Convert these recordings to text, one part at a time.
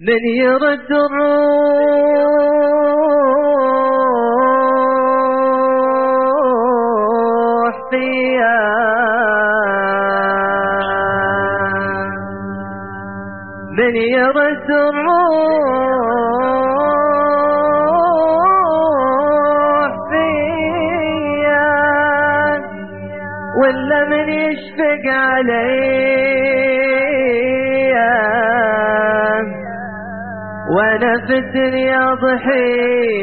من يرد الروح فيا من يرد الروح فيا ولا من يشفق عليا في الدنيا ضحية.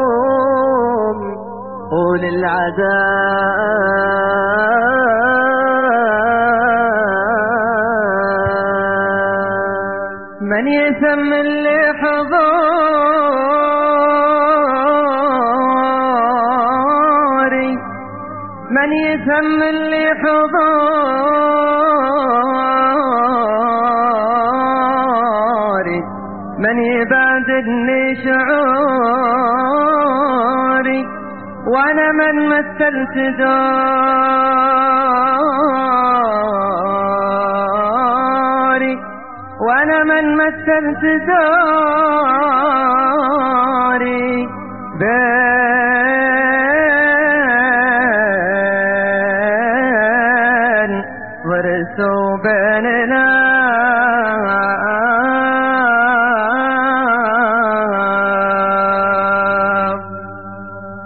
للهموم وللعذاب. من يسم اللي يسم اللي حضوري من يبادلني شعوري وأنا من مثلت دوري. وأنا من مثلت دوري.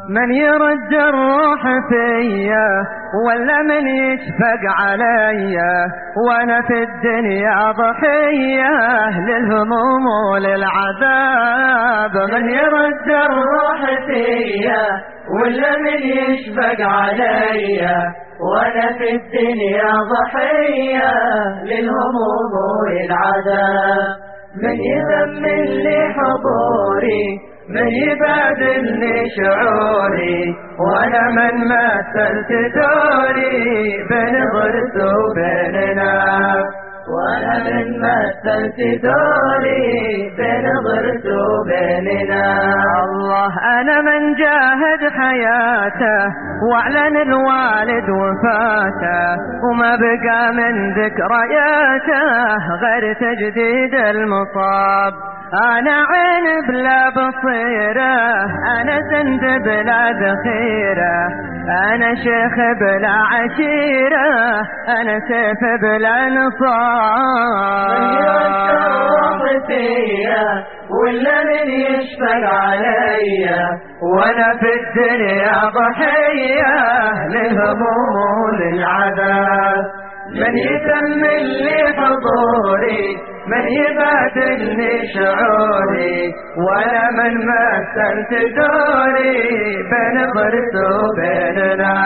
من يرد الروح فيا ولا من يشفق عليا وأنا في الدنيا ضحية للهموم وللعذاب. من يرد الروح فيا ولا من يشفق عليا وأنا في الدنيا ضحية للهموم وللعذاب من يذمن لي حضوري من يبادلني شعوري وأنا من مثلت دوري مثلت دوري بين ضرس وبيننا الله أنا من جاهد حياته وأعلن الوالد وفاته وما بقى من ذكرياته غير تجديد المصاب. أنا عين بلا بصيرة أنا سند بلا ذخيرة أنا شيخ بلا عشيرة أنا سيف بلا نصاب ولا من يشفق عليا وأنا في الدنيا ضحية للهموم وللعذاب من يتمل لي حضوري من يبادلني شعوري وأنا من مثلت دوري بين ضرس وبيننا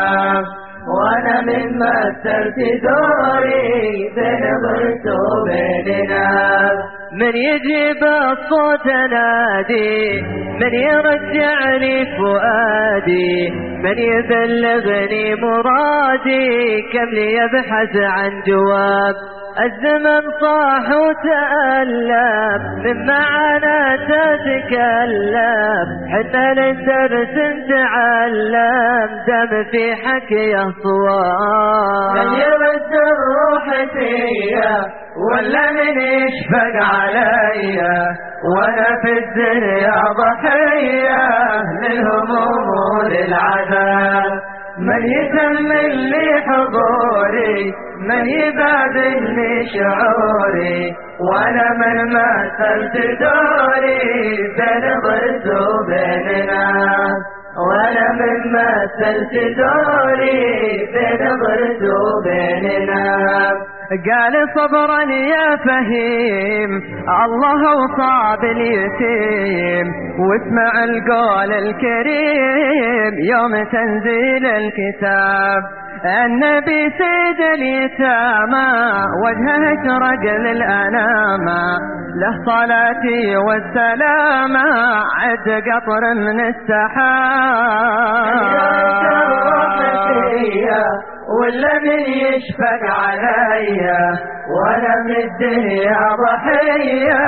وأنا من مثلت دوري بين ضرس وبيننا. من يجيب الصوت نادي من يرجعني فؤادي من يبلغني مرادي كم لي يبحث عن جواب؟ الزمن صاح وتألم من معاناة تتكلم حتى للدرس نتعلم دم في حكيه صواب. من يرد الروح فيا. ولا من يشفق عليا وأنا في الدنيا ضحية للهموم وللعذاب من يتمل لي حضوري من يبادلني شعوري وأنا من مثلت دوري بين ضرس وبيننا وأنا من مثلت دوري بين ضرس وبيننا قال صبرا يا فهيم. الله وصاب اليتيم واسمع القول الكريم. يوم تنزيل الكتاب. النبي سيد اليتامى. وجهه أشرق للأنامى. له صلاتي والسلامة عد قطر من السحاب. ولا من يشفق عليا وأنا من الدنيا ضحية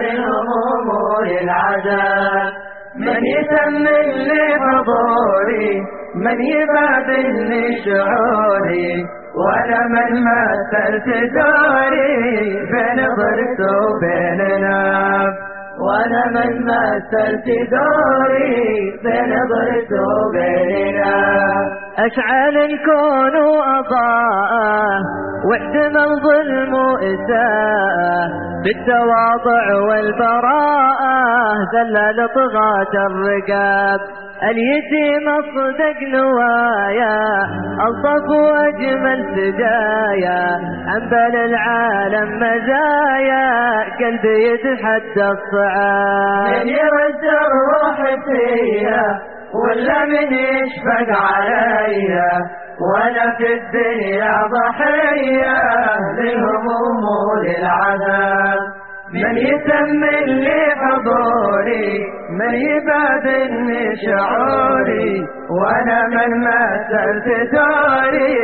للهموم وللعذاب من يتمل لي حضوري من يبادلني شعوري وأنا من مثلت دوري بين ضرس وبين ناب وأنا من مثلت دوري بين ضرس وبين ناب أشعل الكون وأضاءه واعدم الظلم وإساءه بالتواضع والبراءة ذلل طغاة الرقاب. اليتيم اصدق نوايا ألطف واجمل سجايا أنبل العالم مزايا قلبي يتحدى الصعاب. من يرد الروح فيا ولا من يشفق عليا وأنا في الدنيا ضحية للهموم وللعذاب. من يتمل لي حضوري من يبادلني شعوري وأنا من مثلت دوري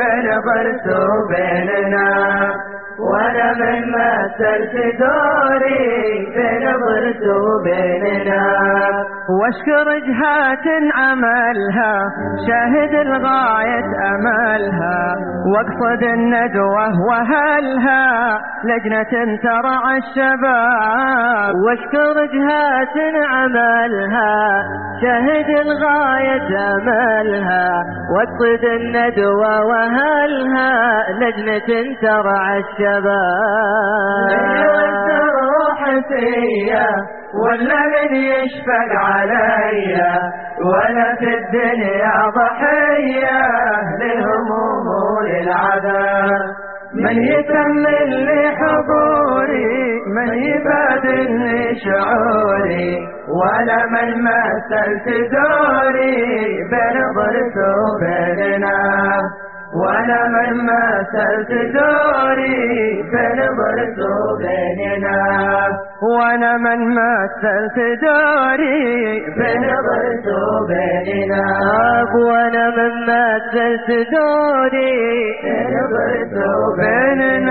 بين ضرس وبين نار وأنا من مثلت دوري بين ضرس وبين نار واشكر جهات عملها شاهد الغاية أملها. واقصد الندوة وهلها لجنة ترعى الشباب. واشكر جهات عملها شاهد الغاية أملها. واقصد الندوة وهلها لجنة ترعى الشباب. فيا ولا من يشفق عليا وأنا في الدنيا ضحية للهموم وللعذاب من يتمل لي حضوري من يبادلني شعوري وأنا من مثلت دوري بين ضرس وبين نار وأنا من مثلت دوري بين ضرس وبين نار وأنا من مثلت دوري بين ضرس وبين نار وأنا من مثلت دوري بين ضرس وبين